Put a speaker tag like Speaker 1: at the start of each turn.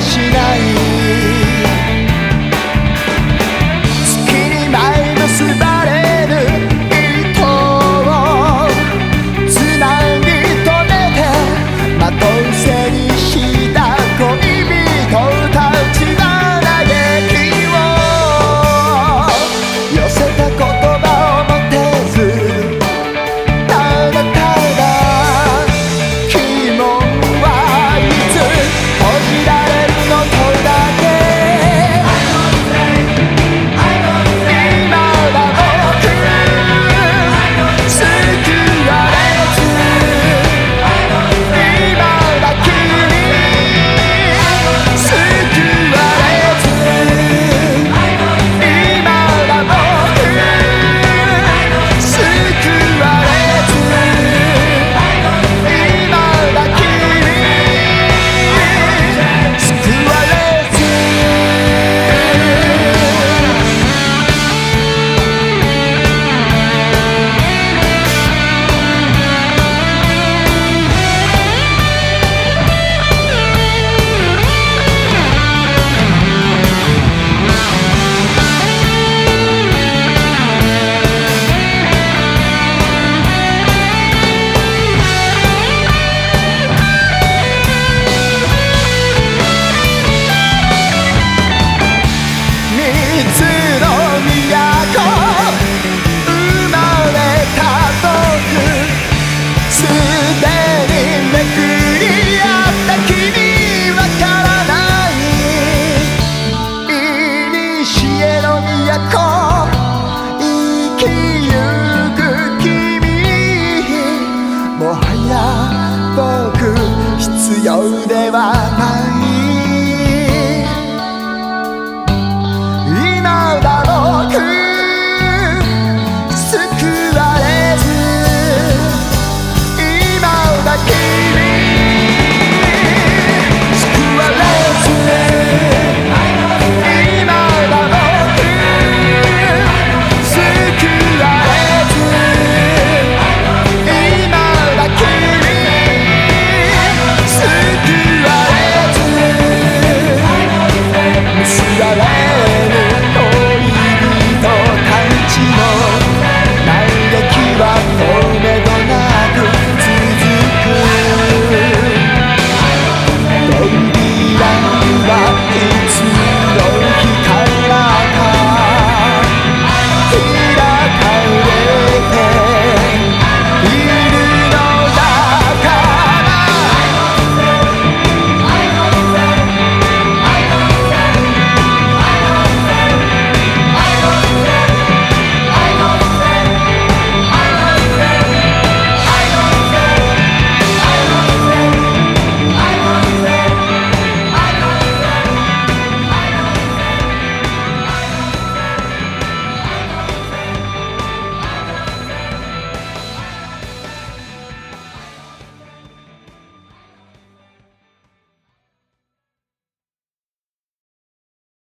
Speaker 1: しな腕は